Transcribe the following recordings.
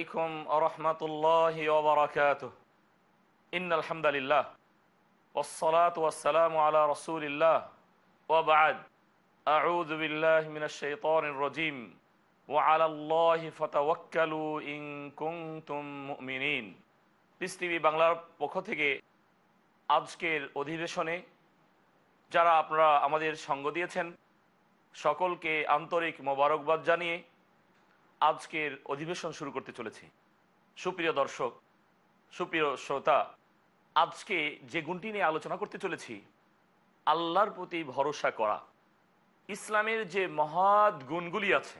السلام عليكم ورحمة الله وبركاته إن الحمد لله والصلاة والسلام على رسول الله وبعد أعوذ بالله من الشيطان الرجيم وعلى الله فتوكلوا إن كنتم مؤمنين piece TV বাংলার পক্ষ থেকে আজকের অধিবেশনে যারা আপনারা আমাদের সঙ্গ দিয়েছেন সকলকে আন্তরিক মোবারকবাদ জানিয়ে আজকের অধিবেশন শুরু করতে চলেছি। সুপ্রিয় দর্শক, সুপ্রিয় শ্রোতা, আজকে যে গুণটি নিয়ে আলোচনা করতে চলেছি, আল্লাহর প্রতি ভরসা করা। ইসলামের যে মহৎ গুণগুলি আছে,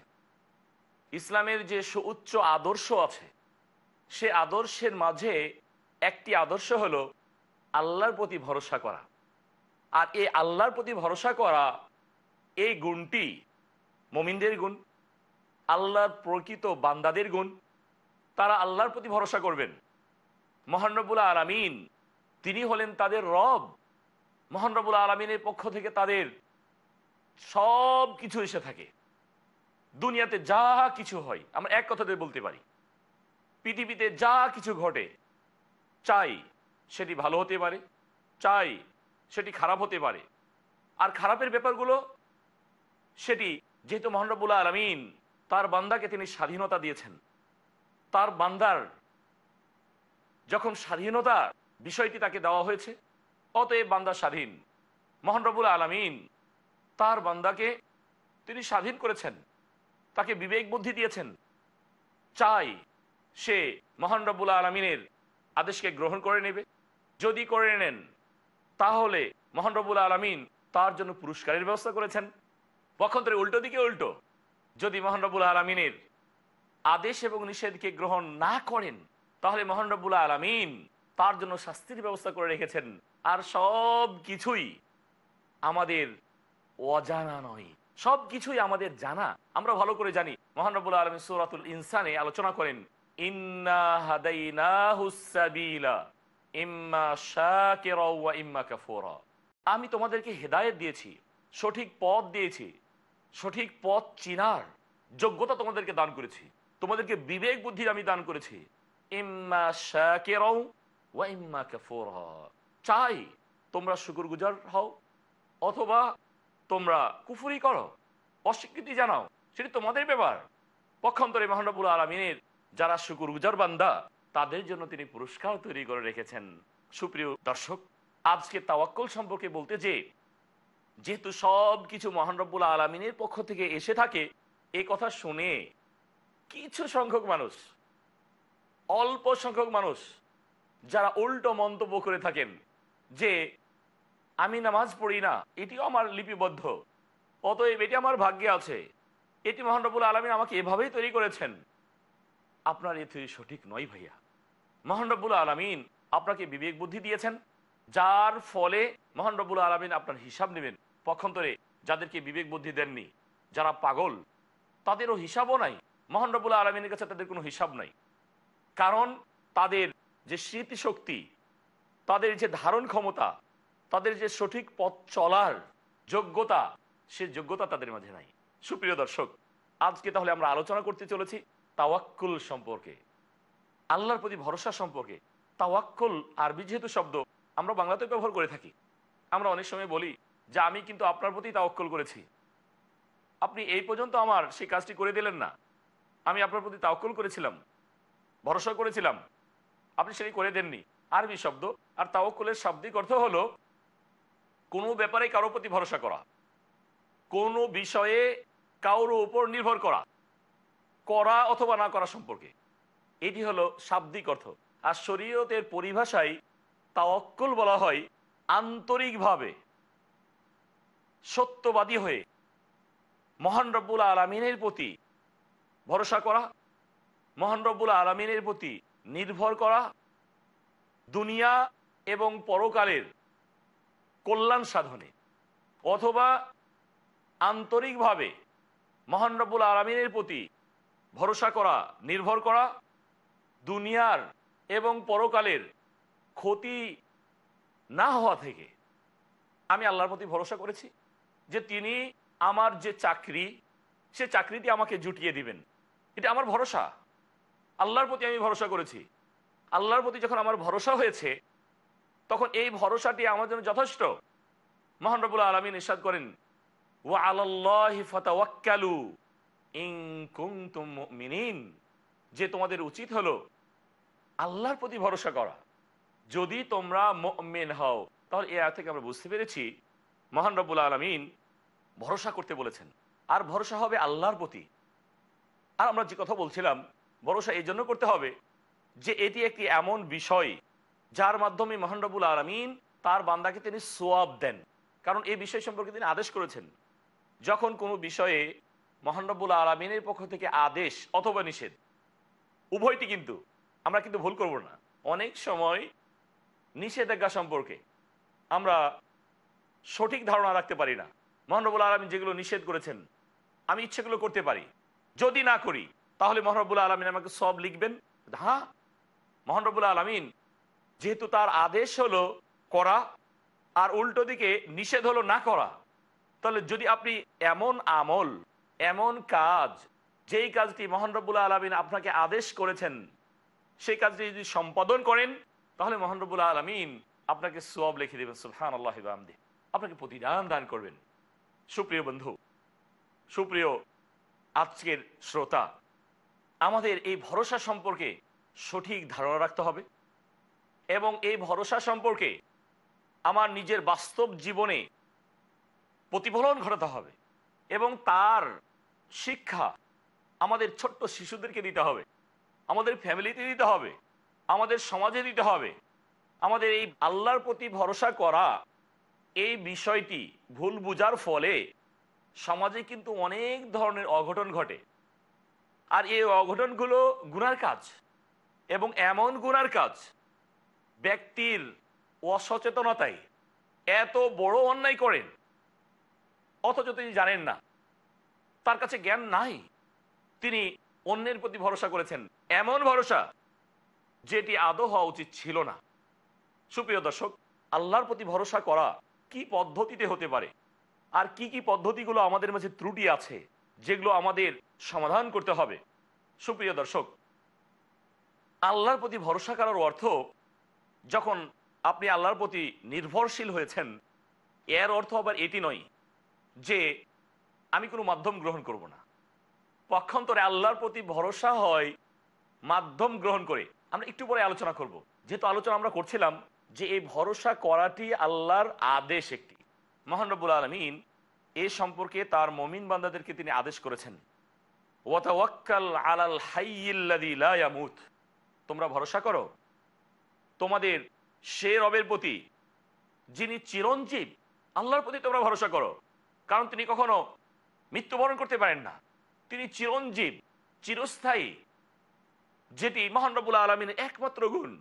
ইসলামের যে সুউচ্চ আদর্শ আছে, সে আদর্শের মাঝে একটি আদর্শ হলো আল্লাহর প্রতি ভরসা করা। আর এই আল্লাহর প্রতি ভরসা করা, এই গুণটি মমিনদের গুণ আল্লাহর প্রকৃত বান্দাদের গুণ, তারা আল্লাহর প্রতি ভরসা করবেন। মহানরবুল্লা আলমিন, তিনি হলেন তাদের রব। মহানরবুল্লা আলমিনের পক্ষ থেকে তাদের সব কিছু এসে থাকে। দুনিয়াতে যা কিছু হয়, আমরা এক কথাতে বলতে পারি। পৃথিবীতে যা কিছু ঘটে, চাই সেটি ভালো হতে পারে, চাই সেটি খারাপ হতে পারে। আর খারাপের ব্যাপারগুলো, সেটি যেহেতু মহানরবুল্লা আলমিন তার বান্দাকে তিনি স্বাধীনতা দিয়েছেন। তার বান্দার যখন স্বাধীনতা বিষয়টি তাকে দেওয়া হয়েছে, অতএব বান্দা স্বাধীন। মোহানরবুল আলমিন তার বান্দাকে তিনি স্বাধীন করেছেন, তাকে বিবেক বুদ্ধি দিয়েছেন। চাই সে মহান রব্বুল আলমিনের আদেশকে গ্রহণ করে নেবে। যদি করে নেন, তাহলে মহান রব্বুল আলমিন তার জন্য পুরস্কারের ব্যবস্থা করেছেন। পক্ষান্তরে উল্টো দিকে উল্টো। যদি মহানরবুল আলমিনের আদেশ এবং নিষেধকে গ্রহণ না করেন, তাহলে মহানরবুল আলমিন তার জন্য শাস্তির ব্যবস্থা করে রেখেছেন। আর সব কিছুই আমাদের অজানা নয়। সব কিছুই আমাদের জানা। আমরা ভালো করে জানি। মহানরবুল আলমী সুরাতুল ইনসানে আলোচনা করেন আমি তোমাদেরকে হেদায়ত দিয়েছি, সঠিক পথ দিয়েছি। সঠিক পথ চিনার যোগ্যতা তোমাদেরকে দান করেছি। তোমাদেরকে বিবেক বুদ্ধির আমি দান করেছি। ইম্মা ইম্মা চাই তোমরা শুকুর গুজার হও, অথবা তোমরা কুফুরি করো, অস্বীকৃতি জানাও, সেটি তোমাদের ব্যাপার। পক্ষান্তরে মহানবুল আলমিনের যারা শুকুর গুজার বান্দা, তাদের জন্য তিনি পুরস্কার তৈরি করে রেখেছেন। সুপ্রিয় দর্শক, আজকে তাওয়াক্কল সম্পর্কে বলতে যে যেহেতু সব কিছু মহানরব্বুল আলমিনের পক্ষ থেকে এসে থাকে এই কথা শুনে কিছু সংখ্যক মানুষ, অল্প সংখ্যক মানুষ, যারা উল্টো মন্তব্য করে থাকেন যে, আমি নামাজ পড়ি না, এটিও আমার লিপিবদ্ধ। অতএব এটি আমার ভাগ্যে আছে। এটি মহানরবুল আলমিন আমাকে এভাবেই তৈরি করেছেন। আপনার এ তৈরি সঠিক নয় ভাইয়া। মহানরবুল আলমিন আপনাকে বিবেক বুদ্ধি দিয়েছেন, যার ফলে মহানরবুল আলমিন আপনার হিসাব নেবেন। পক্ষান্তরে যাদেরকে বিবেক বুদ্ধি দেননি, যারা পাগল, তাদেরও হিসাবও নাই। মহানরবুল আলমিনের কাছে তাদের কোনো হিসাব নাই। কারণ তাদের যে স্মৃতিশক্তি, তাদের যে ধারণ ক্ষমতা, তাদের যে সঠিক পথ চলার যোগ্যতা, সে যোগ্যতা তাদের মাঝে নাই। সুপ্রিয় দর্শক, আজকে তাহলে আমরা আলোচনা করতে চলেছি তাওয়াক্কুল সম্পর্কে। আল্লাহর প্রতি ভরসা সম্পর্কে। তাওয়াক্কুল আরবি যেহেতু শব্দ, আমরা বাংলাতে ব্যবহার করে থাকি। আমরা অনেক সময় বলি যে আমি কিন্তু আপনার প্রতি তাওয়াক্কুল করেছি। আপনি এই পর্যন্ত আমার সেই কাজটি করে দিলেন না। আমি আপনার প্রতি তাওয়াক্কুল করেছিলাম, ভরসা করেছিলাম। আপনি সেটি করে দেননি। আরবি শব্দ আর তাওয়াক্কুলের শাব্দিক অর্থ হলো কোনো ব্যাপারে কারও প্রতি ভরসা করা, কোনো বিষয়ে কারোর উপর নির্ভর করা করা অথবা না করা সম্পর্কে। এটি হলো শাব্দিক অর্থ। আর শরীয়তের পরিভাষায় তাওয়াক্কুল বলা হয় আন্তরিকভাবে সত্যবাদী হয়ে মহান রব্বুল আলমিনের প্রতি ভরসা করা, মহান রব্বুল আলমিনের প্রতি নির্ভর করা, দুনিয়া এবং পরকালের কল্যাণ সাধনে অথবা আন্তরিকভাবে মহান রব্বুল আলমিনের প্রতি ভরসা করা, নির্ভর করা, দুনিয়ার এবং পরকালের ক্ষতি না হওয়া থেকে আমি আল্লাহর প্রতি ভরসা করেছি যে তিনি আমার যে চাকরি, সে চাকরিটি আমাকে জুটিয়ে দিবেন। এটা আমার ভরসা। আল্লাহর প্রতি আমি ভরসা করেছি। আল্লাহর প্রতি যখন আমার ভরসা হয়েছে, তখন এই ভরসাটি আমার জন্য যথেষ্ট। মহান রবুল্লা আলমী নিঃসাদ করেন ও আল্লাহি ইং যে তোমাদের উচিত হলো আল্লাহর প্রতি ভরসা করা। যদি তোমরা মেন হও, তাহলে এ আয় থেকে আমরা বুঝতে পেরেছি, মহান রব্বুল আলমিন ভরসা করতে বলেছেন। আর ভরসা হবে আল্লাহর প্রতি। আর আমরা যে কথা বলছিলাম, ভরসা এই জন্য করতে হবে যে এটি একটি এমন বিষয় যার মাধ্যমে মহান রব্বুল আলমিন তার বান্দাকে তিনি সোয়াব দেন। কারণ এই বিষয় সম্পর্কে তিনি আদেশ করেছেন। যখন কোনো বিষয়ে মহান রব্বুল আলমিনের পক্ষ থেকে আদেশ অথবা নিষেধ, উভয়টি কিন্তু আমরা কিন্তু ভুল করব না। অনেক সময় নিষেধাজ্ঞা সম্পর্কে আমরা সঠিক ধারণা রাখতে পারি না। মহানবুল আলমিন যেগুলো নিষেধ করেছেন, আমি ইচ্ছেগুলো করতে পারি। যদি না করি, তাহলে মহানবুল আলমিন আমাকে সব লিখবেন? হ্যাঁ মহানবুল আলমিন যেহেতু তার আদেশ হলো করা, আর উল্টো দিকে নিষেধ হলো না করা, তাহলে যদি আপনি এমন আমল, এমন কাজ, যেই কাজটি মহান রব্বুল্লাহ আলমিন আপনাকে আদেশ করেছেন, সেই কাজটি যদি সম্পাদন করেন তাহলে মহান রব্বুল্লাহ আলমিন আপনাকে সব লিখে দেবেন সুলহান আল্লাহ আমদি আপনাকে প্রতিদান দান করবেন। সুপ্রিয় বন্ধু, সুপ্রিয় আজকের শ্রোতা, আমাদের এই ভরসা সম্পর্কে সঠিক ধারণা রাখতে হবে এবং এই ভরসা সম্পর্কে আমার নিজের বাস্তব জীবনে প্রতিফলন ঘটাতে হবে এবং তার শিক্ষা আমাদের ছোট্ট শিশুদেরকে দিতে হবে, আমাদের ফ্যামিলিতে দিতে হবে। আমাদের সমাজে দিতে হবে। আমাদের এই আল্লাহর প্রতি ভরসা করা এই বিষয়টি ভুল বুঝার ফলে সমাজে কিন্তু অনেক ধরনের অঘটন ঘটে। আর এই অঘটনগুলো গুনার কাজ এবং এমন গুনার কাজ ব্যক্তির অসচেতনতায় এত বড় অন্যায় করেন, অথচ তিনি জানেন না। তার কাছে জ্ঞান নাই। তিনি অন্যের প্রতি ভরসা করেছেন। এমন ভরসা যেটি আদৌ হওয়া উচিত ছিল না। সুপ্রিয় দর্শক, আল্লাহর প্রতি ভরসা করা কি পদ্ধতিতে হতে পারে? আর কি কি পদ্ধতিগুলো আমাদের মাঝে ত্রুটি আছে, যেগুলো আমাদের সমাধান করতে হবে? সুপ্রিয় দর্শক, আল্লাহর প্রতি ভরসা করার অর্থ, যখন আপনি আল্লাহর প্রতি নির্ভরশীল হয়েছেন, এর অর্থ আবার এটি নয় যে আমি কোনো মাধ্যম গ্রহণ করব না। পক্ষান্তরে আল্লাহর প্রতি ভরসা হয় মাধ্যম গ্রহণ করে। আমরা একটু পরে আলোচনা করব। যেহেতু আলোচনা আমরা করছিলাম যে এই ভরসা করাটি আল্লাহর আদেশ একটি। মহানবুল আলমিন এ সম্পর্কে তার মমিন বান্দাদেরকে তিনি আদেশ করেছেন। তোমরা ভরসা করো, তোমাদের সে রবের প্রতি যিনি চিরঞ্জীব, আল্লাহর প্রতি তোমরা ভরসা করো। কারণ তিনি কখনো মৃত্যুবরণ করতে পারেন না। তিনি চিরঞ্জীব, চিরস্থায়ী যেটি মহানরবুল আলমিনের একমাত্র গুণ।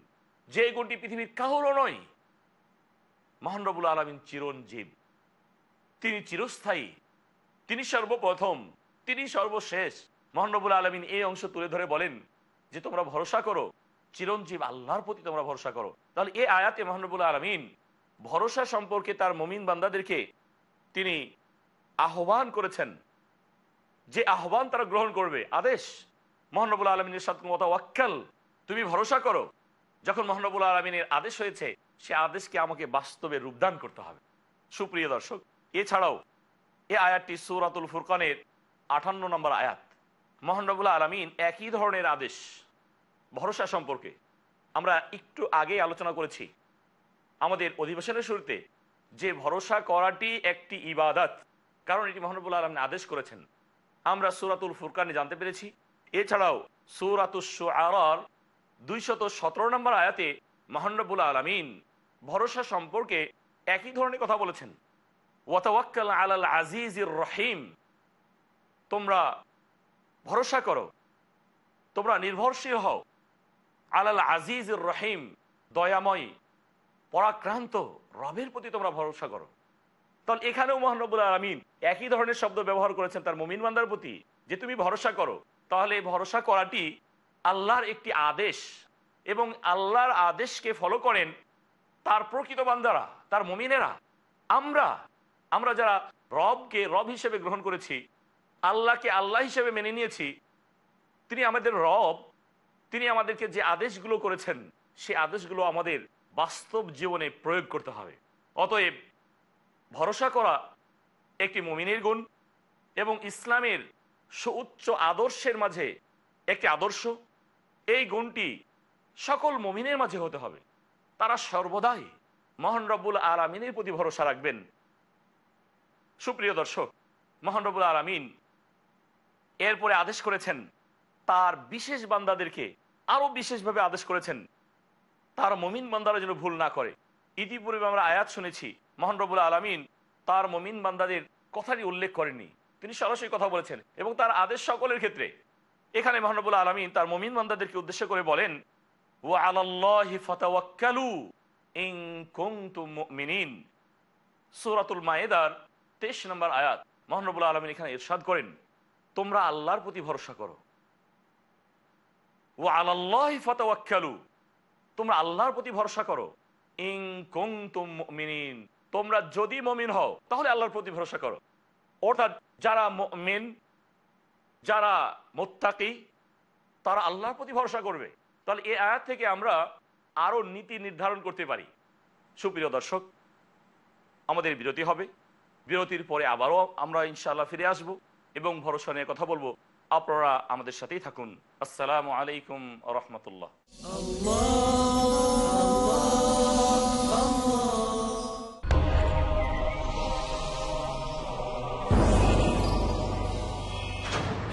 যে গুণটি পৃথিবীর কাউরও নয় মহানরবুল আলমিন চিরঞ্জীব। তিনি চিরস্থায়ী, তিনি সর্বপ্রথম, তিনি সর্বশেষ। মহানরবুল আলমিন এই অংশ তুলে ধরে বলেন যে, তোমরা ভরসা করো, চিরঞ্জীব আল্লাহর প্রতি তোমরা ভরসা করো। তাহলে এই আয়াতে মহানরবুল আলমিন ভরসা সম্পর্কে তার মমিন বান্দাদেরকে তিনি আহ্বান করেছেন যে, আহ্বান তারা গ্রহণ করবে। আদেশ মহানবুল আলমিনের সাথে মতো ওয়াক্কাল, তুমি ভরসা করো। যখন মহানবুল আলমিনের আদেশ হয়েছে, সে আদেশকে আমাকে বাস্তবে রূপদান করতে হবে। সুপ্রিয় দর্শক, এছাড়াও এ আয়াতটি সৌরাতুল ফুরকানের আঠান্ন নম্বর আয়াত। মহানবুল্লাহ আলমিন একই ধরনের আদেশ, ভরসা সম্পর্কে আমরা একটু আগে আলোচনা করেছি। আমাদের অধিবেশনের শুরুতে যে ভরসা করাটি একটি ইবাদত, কারণ এটি মহানবুল্লাহ আলমিন আদেশ করেছেন। আমরা সুরাতুল ফুরকানে জানতে পেরেছি। এছাড়াও সুরাতুস আরার দুইশত সতেরো নম্বর আয়াতে মহানবুল আলমিন ভরসা সম্পর্কে একই ধরনের কথা বলেছেন। ওয়াতাওয়াক্কাল আলাল আজিজির রহিম, তোমরা ভরসা করো, তোমরা নির্ভরশীল হও। আলাল আজিজুর রহিম, দয়াময়, পরাক্রান্ত রবের প্রতি তোমরা ভরসা করো। তাহলে এখানেও মহানবুল আলমিন একই ধরনের শব্দ ব্যবহার করেছেন তার মমিন বান্দার প্রতি, যে তুমি ভরসা করো। তাহলে এই ভরসা করাটি আল্লাহর একটি আদেশ এবং আল্লাহর আদেশকে ফলো করেন তার প্রকৃত বান্দারা, তার মমিনেরা। আমরা আমরা যারা রবকে রব হিসেবে গ্রহণ করেছি, আল্লাহকে আল্লাহ হিসেবে মেনে নিয়েছি, তিনি আমাদের রব, তিনি আমাদেরকে যে আদেশগুলো করেছেন, সে আদেশগুলো আমাদের বাস্তব জীবনে প্রয়োগ করতে হবে। অতএব ভরসা করা একটি মমিনের গুণ এবং ইসলামের সুউচ্চ আদর্শের মাঝে একটি আদর্শ, এই গুণটি সকল মমিনের মাঝে হতে হবে। তারা সর্বদাই মহান রব্বুল আলমিনের প্রতি ভরসা রাখবেন। সুপ্রিয় দর্শক, মহান রব্বুল আলমিন এরপরে আদেশ করেছেন, তার বিশেষ বান্দাদেরকে আরও বিশেষভাবে আদেশ করেছেন, তার মমিন বান্দারা যেন ভুল না করে। ইতিপূর্বে আমরা আয়াত শুনেছি, মহান রবুল আলমিন তার মমিন বান্দাদের কথাটি উল্লেখ করেননি। তিনি সরাসরি কথা বলেছেন এবং তার আদেশ সকলের ক্ষেত্রে। এখানে মহানবুল আলমিন তার মমিন বান্দাদেরকে উদ্দেশ্য করে বলেন ও আল্লাহি ফতাওয়াক্কালু কুনতুম মুমিনিন। সূরাতুল মায়েদার তেইশ নম্বর আয়াত মহানবুল আলমিন এখানে ইরশাদ করেন, তোমরা আল্লাহর প্রতি ভরসা করো। ও আল্লাহ ফতাওয়াক্কালু, তোমরা আল্লাহর প্রতি ভরসা করো। ইং মুমিনিন, তোমরা যদি মমিন হও, তাহলে আল্লাহর প্রতি ভরসা করো। অর্থাৎ যারা মেন যারা মোত্তাকি, তারা আল্লাহর প্রতি ভরসা করবে। তাহলে এই আয়াত থেকে আমরা আরও নীতি নির্ধারণ করতে পারি। সুপ্রিয় দর্শক, আমাদের বিরতি হবে। বিরতির পরে আবারও আমরা ইনশাআল্লাহ ফিরে আসব এবং ভরসা নিয়ে কথা বলব। আপনারা আমাদের সাথেই থাকুন। আসসালামু আলাইকুম রহমতুল্লাহ।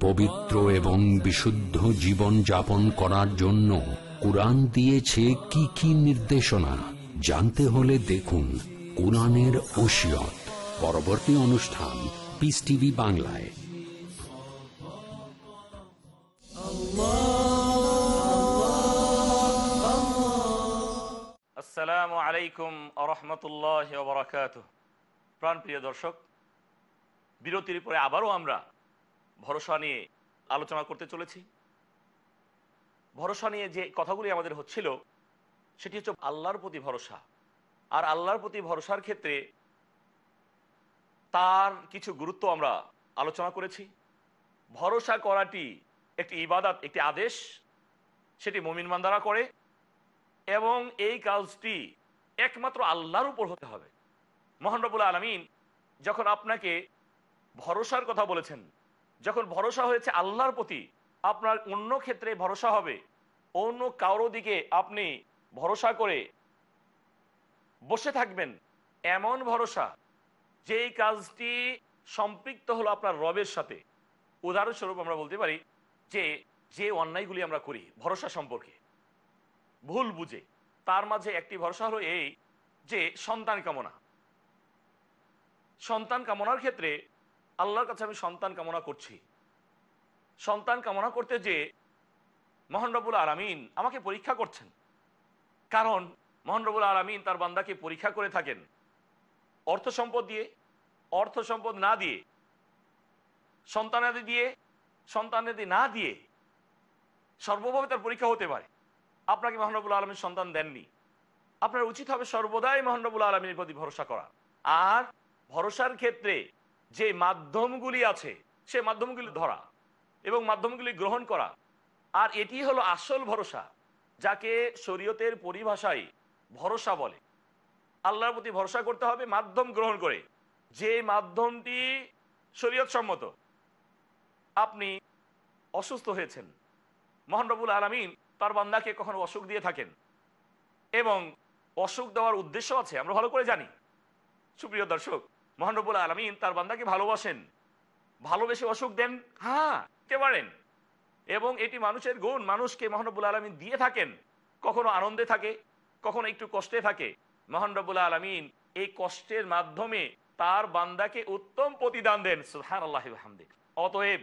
পবিত্র এবং বিশুদ্ধ জীবন যাপন করার জন্য কোরআন দিয়েছে কি কি নির্দেশনা? জানতে হলে দেখুন কোরআনের ওসিয়ত। পরবর্তী অনুষ্ঠান পিস টিভি বাংলায়। আসসালামু আলাইকুম আরহামতুল্লাহ বরাকাত প্রাণপ্রিয় দর্শক বিরতির পরে আবারও আমরা ভরসা নিয়ে আলোচনা করতে চলেছি। ভরসা নিয়ে যে কথাগুলি আমাদের হচ্ছিল, সেটি হচ্ছে আল্লাহর প্রতি ভরসা। আর আল্লাহর প্রতি ভরসার ক্ষেত্রে তার কিছু গুরুত্ব আমরা আলোচনা করেছি। ভরসা করাটি একটি ইবাদাত, একটি আদেশ, সেটি মমিন মান্দারা করে এবং এই কাজটি একমাত্র আল্লাহর উপর হতে হবে। মোহানরবুল আলমিন যখন আপনাকে ভরসার কথা বলেছেন। যখন ভরসা হয়েছে আল্লাহর প্রতি, আপনার অন্য ক্ষেত্রে ভরসা হবে। অন্য কারও দিকে আপনি ভরসা করে বসে থাকবেন। এমন ভরসা, যেই কাজটি সম্পৃক্ত হলো আপনার রবের সাথে। উদাহরণস্বরূপ আমরা বলতে পারি যে যে অন্যায়গুলি আমরা করি ভরসা সম্পর্কে, ভুল বুঝে, তার মাঝে একটি ভরসা হলো এই যে সন্তান কামনা। সন্তান কামনার ক্ষেত্রে আল্লাহর কাছে আমি সন্তান কামনা করছি। সন্তান কামনা করতে যে মোহানরবুল আলমিন আমাকে পরীক্ষা করছেন। কারণ মোহানরবুল আলমিন তার বান্দাকে পরীক্ষা করে থাকেন। অর্থ সম্পদ দিয়ে, অর্থ সম্পদ না দিয়ে, সন্তানাদি দিয়ে, সন্তানাদি না দিয়ে সর্বভাবে তার পরীক্ষা হতে পারে। আপনাকে মহানবুল আলমীর সন্তান দেননি। আপনার উচিত হবে সর্বদাই মহানবুল আলমীর প্রতি ভরসা করা। আর ভরসার ক্ষেত্রে যে মাধ্যমগুলি আছে, সে মাধ্যমগুলি ধরা এবং মাধ্যমগুলি গ্রহণ করা। আর এটি হলো আসল ভরসা, যাকে শরীয়তের পরিভাষায় ভরসা বলে। আল্লাহর প্রতি ভরসা করতে হবে, মাধ্যম গ্রহণ করে। যে মাধ্যমটি শরীয়ত সম্মত, আপনি অসুস্থ হয়েছেন মহানরবুল আলমিন তার বান্দাকে কখনো অসুখ দিয়ে থাকেন এবং অসুখ দেওয়ার উদ্দেশ্য আছে, আমরা ভালো করে জানি। সুপ্রিয় দর্শক মহানরবুল আলমিন তার বান্দাকে ভালোবাসেন, ভালোবেসে অসুখ দেন হ্যাঁ দিতে পারেন। এবং এটি মানুষের গুণ, মানুষকে মহানবুল আলমিন দিয়ে থাকেন, কখনো আনন্দে থাকে, কখনো একটু কষ্টে থাকে। মহানরবুল আলমিন এই কষ্টের মাধ্যমে তার বান্দাকে উত্তম প্রতিদান দেন সুহান আল্লাহ অতএব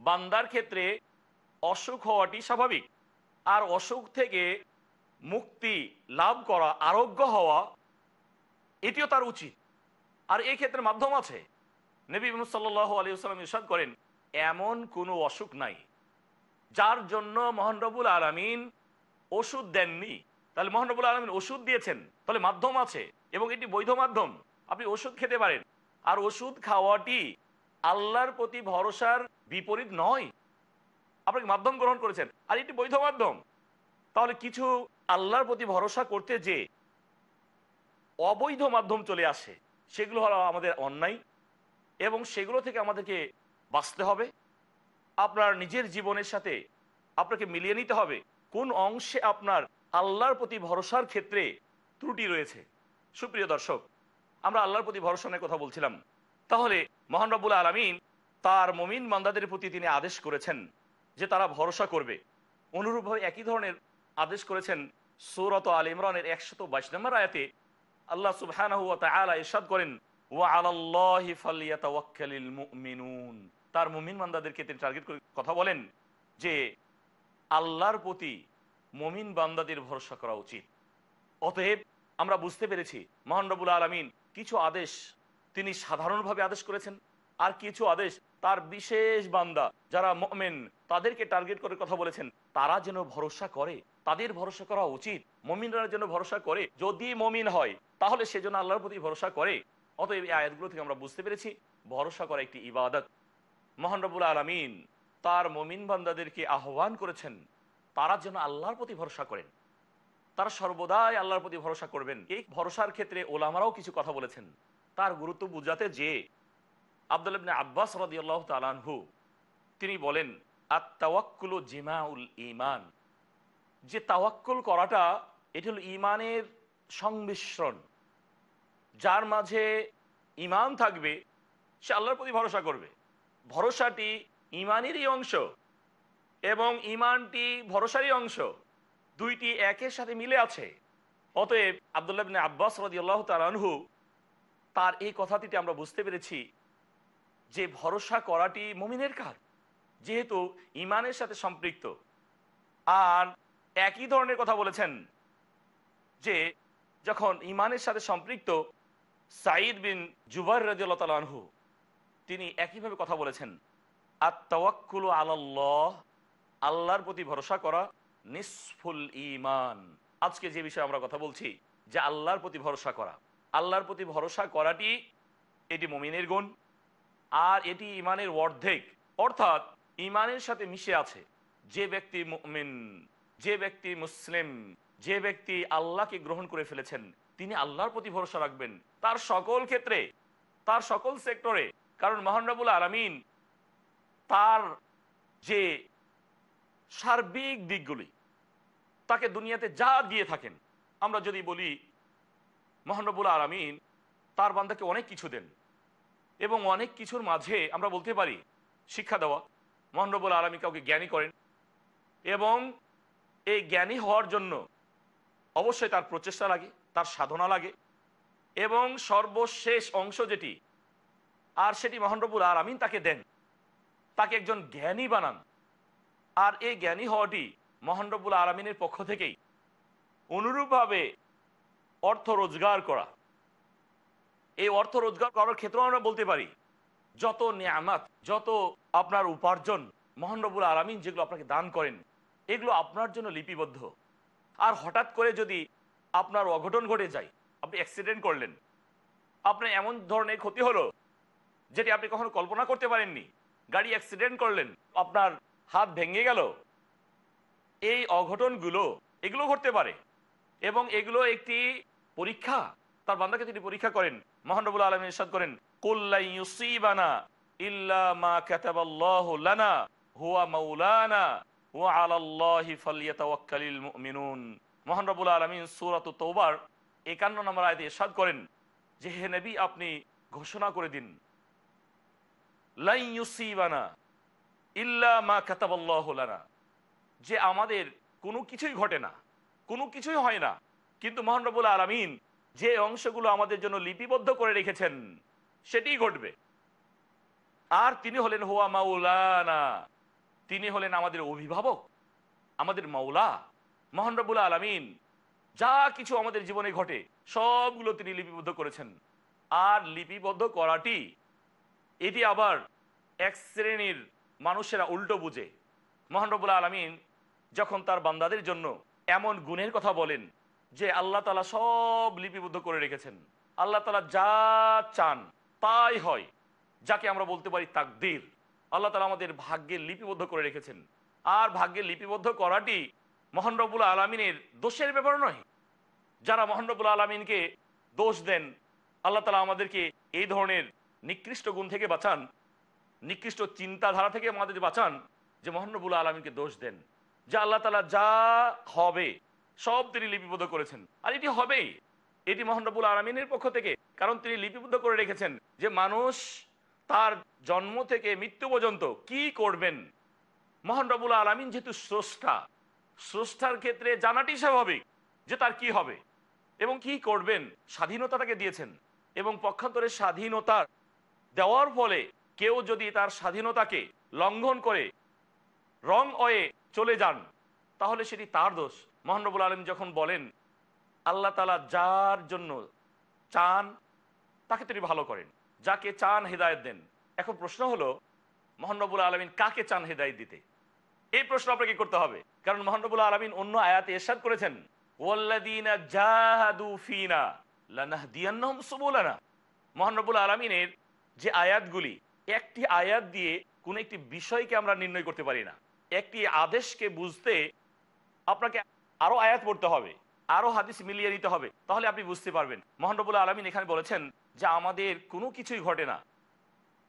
বান্দার ক্ষেত্রে অসুখ হওয়াটি স্বাভাবিক। আর অসুখ থেকে মুক্তি লাভ করা, আরোগ্য হওয়া, এটিও তার উচিত। আর এই ক্ষেত্রে মাধ্যম আছে। নবী সাল্লাহ আলী সাল্লাম ইরশাদ করেন, এমন কোনো অসুখ নাই যার জন্য মোহানরবুল আলমিন ওষুধ দেননি। তাহলে মোহানরবুল আলমিন ওষুধ দিয়েছেন, তাহলে মাধ্যম আছে এবং এটি বৈধ মাধ্যম। আপনি ওষুধ খেতে পারেন। আর ওষুধ খাওয়াটি আল্লাহর প্রতি ভরসার বিপরীত নয়। আপনাকে মাধ্যম গ্রহণ করেছেন? আর এটি বৈধ মাধ্যম। তাহলে কিছু আল্লাহর প্রতি ভরসা করতে যে অবৈধ মাধ্যম চলে আসে সেগুলো হলো আমাদের অন্যায় এবং সেগুলো থেকে আমাদেরকে বাঁচতে হবে। আপনার নিজের জীবনের সাথে আপনাকে মিলিয়ে নিতে হবে কোন অংশে আপনার আল্লাহর প্রতি ভরসার ক্ষেত্রে ত্রুটি রয়েছে। সুপ্রিয় দর্শক, আমরা আল্লাহর প্রতি ভরসা নিয়ে কথা বলছিলাম। তাহলে মহানরবুল আলমিন তার মমিন মান্দাদের প্রতি তিনি আদেশ করেছেন যে তারা ভরসা করবে। অনুরূপভাবে একই ধরনের আদেশ করেছেন সৌরত আল ইমরানের একশত বাইশ নম্বর আয়াতে আল্লাহ সুবহান ইরশাদ করেন, ওয়া আলাল্লাহি ফালইয়াতাওয়াক্কালিল মুমিনুন। তার মুমিন বান্দাদেরকে তিনি টার্গেট করে কথা বলেন যে, আল্লাহর প্রতি মমিন বান্দাদের ভরসা করা উচিত। অতএব আমরা বুঝতে পেরেছি মহানরবুল আলমিন কিছু আদেশ তিনি সাধারণভাবে আদেশ করেছেন, আর কিছু আদেশ তার বিশেষ বান্দা, যারা মমেন, তাদেরকে টার্গেট করে কথা বলেছেন। তারা যেন ভরসা করে, তাদের ভরসা করা উচিত। মমিনরা যেন ভরসা করে, যদি মমিন হয়, তাহলে সেজন্য আল্লাহর প্রতি ভরসা করে। অতএব এই আয়াতগুলো থেকে আমরা বুঝতে পেরেছি, ভরসা করা একটি ইবাদত। মহানরবুল আলমিন তার মমিন বান্দাদেরকে আহ্বান করেছেন, তারা যেন আল্লাহর প্রতি ভরসা করেন। তারা সর্বদাই আল্লাহর প্রতি ভরসা করবেন। এই ভরসার ক্ষেত্রে ওলামারাও কিছু কথা বলেছেন। তার গুরুত্ব বুঝাতে যে আবদুল্লাবনে আব্বাস রদিয়াল্লাহ তালানহু তিনি বলেন আত্মাওয়াক্কুল জিমাউল ইমান যে তাওয়াক্কুল করাটা, এটি হল ইমানের সংমিশ্রণ, যার মাঝে ইমান থাকবে, সে আল্লাহর প্রতি ভরসা করবে। ভরসাটি ইমানেরই অংশ এবং ইমানটি ভরসারই অংশ, দুইটি একের সাথে মিলে আছে। অতএব আবদুল্লাহ আব্বাস রদিয়াল্লাহ তালানহু তার এই কথাটিতে আমরা বুঝতে পেরেছি যে ভরসা করাটি মমিনের কাজ, যেহেতু ইমানের সাথে সম্পৃক্ত। আর একই ধরনের কথা বলেছেন যে যখন ইমানের সাথে সম্পৃক্ত সাইদ বিন রাজিয়াল্লাহ তালানহু তিনি একইভাবে কথা বলেছেন আত্মাওয়াক্কুল আল্লাহ আল্লাহর প্রতি ভরসা করা নিসফুল ইমান আজকে যে বিষয়ে আমরা কথা বলছি, যে আল্লাহর প্রতি ভরসা করা। আল্লাহর প্রতি ভরসা করাটি এটি মমিনের গুণ আর এটি ইমানের অর্ধেক, অর্থাৎ ইমানের সাথে মিশে আছে। যে ব্যক্তি মুমিন, যে ব্যক্তি মুসলিম, যে ব্যক্তি আল্লাহকে গ্রহণ করে ফেলেছেন, তিনি আল্লাহর প্রতি ভরসা রাখবেন। তার সকল ক্ষেত্রে, তার সকল সেক্টরে, কারণ মহানরাবুল আলমিন তার যে সার্বিক দিকগুলি, তাকে দুনিয়াতে যা দিয়ে থাকেন, আমরা যদি বলি মহানবুল আলমিন তার বান্দাকে অনেক কিছু দেন। এবং অনেক কিছুর মাঝে আমরা বলতে পারি, শিক্ষা দেওয়া। মহানবুল আলমী কাউকে জ্ঞানী করেন এবং এই জ্ঞানী হওয়ার জন্য অবশ্যই তার প্রচেষ্টা লাগে, তার সাধনা লাগে এবং সর্বশেষ অংশ যেটি, আর সেটি মহানবুল আলমিন তাকে দেন। তাকে একজন জ্ঞানী বানান। আর এই জ্ঞানী হওয়াটি মহানরবুল আলমিনের পক্ষ থেকেই অনুরূপভাবে অর্থ রোজগার করা। এই অর্থ রোজগার করার ক্ষেত্রেও আমরা বলতে পারি, যত নিয়ামাত, যত আপনার উপার্জন মহানরবুল আলমিন যেগুলো আপনাকে দান করেন, এগুলো আপনার জন্য লিপিবদ্ধ। আর হঠাৎ করে যদি আপনার অঘটন ঘটে যায়, আপনি অ্যাক্সিডেন্ট করলেন, আপনার এমন ধরনের ক্ষতি হলো, যেটি আপনি কখনো কল্পনা করতে পারেননি, গাড়ি অ্যাক্সিডেন্ট করলেন, আপনার হাত ভেঙে গেল, এই অঘটনগুলো, এগুলো ঘটতে পারে। এবং এগুলো একটি পরীক্ষা তার বান্দাকে তিনি পরীক্ষা করেন। মহানবুল আলম ইরশাদ করেন কুল্লাইসিবানা ইল্লা মা কাতাবাল্লাহু লানা মাওলানা, ওয়া আলাল্লাহি ফালইয়াতাওয়াক্কালিল মুমিনুন। মহানবুল আলামিন সূরাত তওবার 51 নম্বর আয়াতে ইরশাদ করেন, যে হে আপনি ঘোষণা করে দিন ইল্লা মা যে আমাদের কোনো কিছুই ঘটে না, কোনো কিছুই হয় না। কিন্তু মহানরবুল আলমিন যে অংশগুলো আমাদের জন্য লিপিবদ্ধ করে রেখেছেন, সেটিই ঘটবে। আর তিনি হলেন হোয়া মাউলানা তিনি হলেন আমাদের অভিভাবক, আমাদের মাওলা মহানরবুল আলমিন। যা কিছু আমাদের জীবনে ঘটে, সবগুলো তিনি লিপিবদ্ধ করেছেন। আর লিপিবদ্ধ করাটি, এটি আবার এক শ্রেণির মানুষেরা উল্টো বুঝে। মহানরবুল আলমিন যখন তার বান্দাদের জন্য এমন গুণের কথা বলেন যে আল্লাহ তালা সব লিপিবদ্ধ করে রেখেছেন। আল্লাহ তালা যা চান তাই হয়, যাকে আমরা বলতে পারি তাকদির। আল্লাহ তালা আমাদের ভাগ্যে লিপিবদ্ধ করে রেখেছেন। আর ভাগ্যে লিপিবদ্ধ করাটি মহানরবুল আলমিনের দোষের ব্যাপার নয়। যারা মহানরবুল আলমিনকে দোষ দেন, আল্লাহ তালা আমাদেরকে এই ধরনের নিকৃষ্ট গুণ থেকে বাঁচান, নিকৃষ্ট চিন্তাধারা থেকে আমাদের বাঁচান যে মহানবুল আলমীকে দোষ দেন। যে আল্লাহ তালা যা হবে সব তিনি লিপিবদ্ধ করেছেন। আর এটি হবেই। এটি মহানবুল আলমিনের পক্ষ থেকে। কারণ তিনি লিপিবদ্ধ করে রেখেছেন যে মানুষ তার জন্ম থেকে মৃত্যু পর্যন্ত কি করবেন। মহানরবুল আলমিন যেহেতু স্রষ্টা, স্রষ্টার ক্ষেত্রে জানাটি স্বাভাবিক যে তার কি হবে এবং কি করবেন স্বাধীনতা তাকে দিয়েছেন এবং পক্ষান্তরে স্বাধীনতার দেওয়ার ফলে কেউ যদি তার স্বাধীনতাকে লঙ্ঘন করে, রং অয়ে চলে যান, তাহলে সেটি তার দোষ। মহানবুল আলম যখন বলেন, আল্লাহ তালা যার জন্য চান, তাকে তিনি ভালো করেন। যাকে চান হেদায়ত দেন। এখন প্রশ্ন হলো মহানবুল আলমিন কাকে চান হেদায়ত দিতে? এই প্রশ্ন আপনাকে করতে হবে। কারণ মহানবুল আলমিন অন্য আয়াতে এরশাদ করেছেন ওয়াল্লাদিনা মহানবুল আলমিনের যে আয়াতগুলি, একটি আয়াত দিয়ে কোনো একটি বিষয়কে আমরা নির্ণয় করতে পারি না। একটি আদেশকে বুঝতে আপনাকে আরও আয়াত পড়তে হবে, আরও হাদিস মিলিয়ে নিতে হবে, তাহলে আপনি বুঝতে পারবেন। মহানবুল্লাহ আলমিন এখানে বলেছেন যে আমাদের কোনো কিছুই ঘটে না।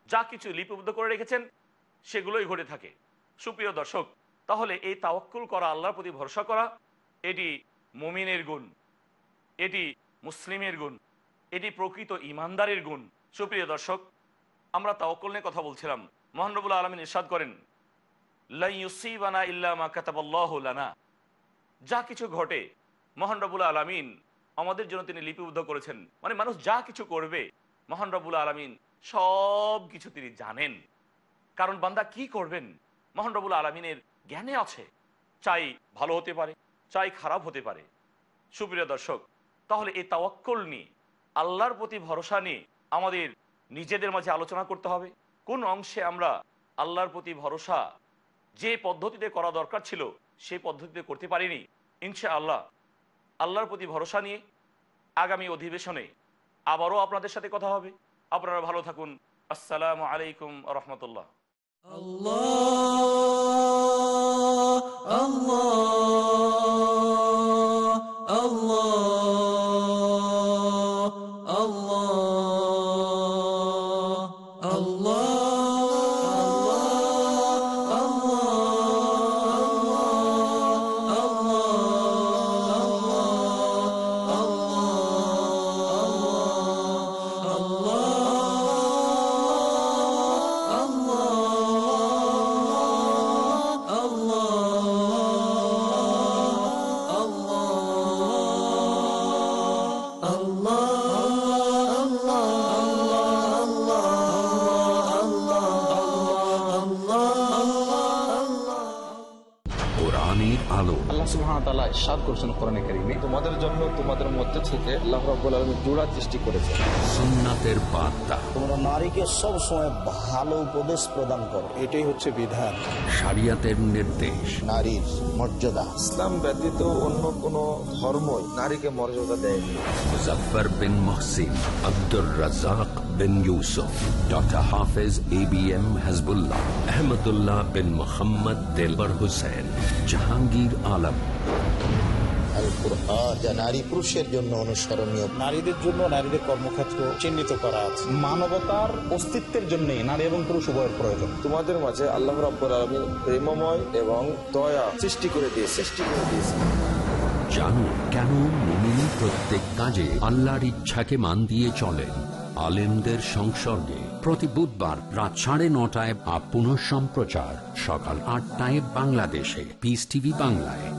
যা কিছু লিপিবদ্ধ করে রেখেছেন, সেগুলোই ঘটে থাকে। সুপ্রিয় দর্শক, তাহলে এই তাওয়াক্কুল করা, আল্লাহর প্রতি ভরসা করা, এটি মুমিনের গুণ, এটি মুসলিমের গুণ, এটি প্রকৃত ইমানদারের গুণ। সুপ্রিয় দর্শক, আমরা তাওয়াক্কুল নিয়ে কথা বলছিলাম। মহানবুল আলমিন ইরশাদ করেন লাইসিবানা ইল্লামা কাতাবাল্লাহ লানা। যা কিছু ঘটে, মহান রবুল আলমিন আমাদের জন্য তিনি লিপিবদ্ধ করেছেন। মানে মানুষ যা কিছু করবে, মহান রবুল আলমিন সব কিছু তিনি জানেন। কারণ বান্দা কি করবেন? মহান রবুল আলমিনের জ্ঞানে আছে। চাই ভালো হতে পারে, চাই খারাপ হতে পারে। সুপ্রিয় দর্শক, তাহলে এই তাওয়াক্কল নিয়ে, আল্লাহর প্রতি ভরসা নিয়ে আমাদের নিজেদের মাঝে আলোচনা করতে হবে। কোন অংশে আমরা আল্লাহর প্রতি ভরসা যে পদ্ধতিতে করা দরকার ছিল সেই পদ্ধতিতে করতে পারিনি। ইনশা আল্লাহ আল্লাহর প্রতি ভরসা নিয়ে আগামী অধিবেশনে আবারও আপনাদের সাথে কথা হবে। আপনারা ভালো থাকুন। আসসালামু আলাইকুম রহমতুল্লাহ। কোরআনের ইরশাদ করেছেন কোরআনে কারীমে তোমাদের জন্য তোমাদের মধ্যে থেকে আল্লাহ রাব্বুল আলামিন জোড়া সৃষ্টি করেছে। সুন্নাতের বার্তা। তোমরা নারীকে সব সময় ভালো উপদেশ প্রদান করো। এটাই হচ্ছে বিধান। শরিয়াতের নির্দেশ। নারীর মর্যাদা। ইসলাম ব্যতীত অন্য কোন ধর্মই নারীকে মর্যাদা দেয়নি। Mujaffar bin Mohsin Abdur Razzak bin Yusuf doctor Hafez A B M Hasbullah Ahmadullah bin Mohammad Delwar Hossain Jahangir Alam. Al Quran যা নারী পুরুষের জন্য অনুসরণীয়। নারীদের জন্য নারীদের কর্মক্ষেত্র চিহ্নিত করা আছে। মানবতার অস্তিত্বের জন্য নারী এবং পুরুষ উভয়ের প্রয়োজন। তোমাদের মাঝে আল্লাহ রাব্বুল আলামিন প্রেমময় এবং দয়া সৃষ্টি করে দিয়ে সৃষ্টি করে দিয়েছে। জানুন কেন মুমিন প্রত্যেক কাজে আল্লাহর ইচ্ছাকে মান দিয়ে চলেন? আলেমদের সংসর্গে প্রতি বুধবার রাত সাড়ে নটায় বা পুনঃ সম্প্রচার সকাল আটটায় বাংলাদেশে। পিস টিভি বাংলায়।